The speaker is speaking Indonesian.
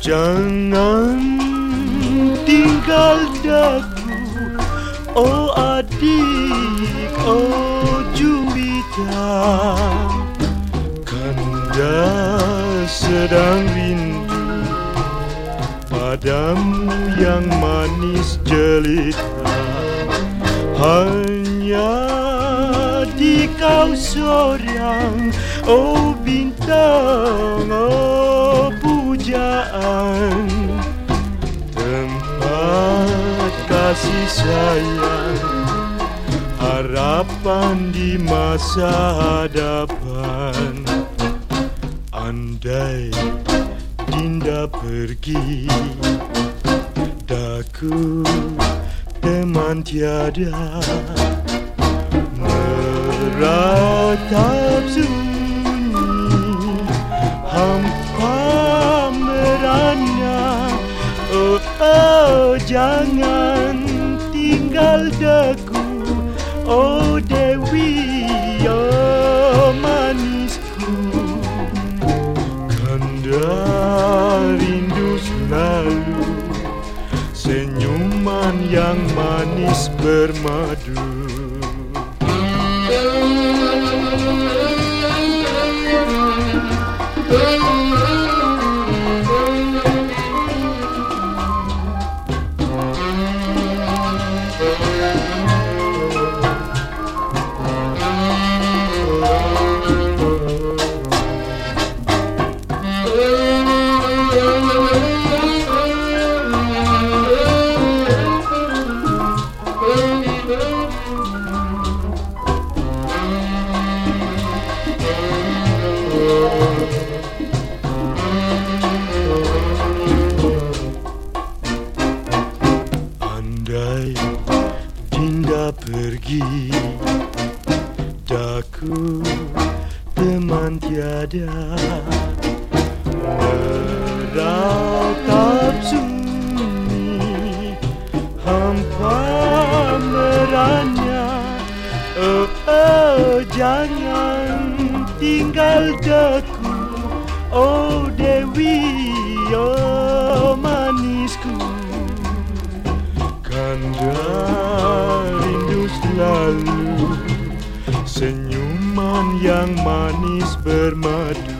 Jangan tinggal daku Oh adik, oh jumita Kanda sedang rindu Padamu yang manis jelita. Hanya kau seorang Oh bintang, oh pujaan. Tempat kasih sayang Harapan di masa hadapan. Andai Dinda pergi Daku teman tiada Meratap sunyi Hampa merana. Oh, jangan tinggal daku Oh Dewi, oh manisku. Kanda rindu selalu Senyuman yang manis bermadu Andai Dinda pergi. Daku teman tiada. Meratap sunyi Hampa merana Oh, oh jangan tinggal daku. Oh Dewi, oh manisku Kanda rindu Senyuman yang manis bermadu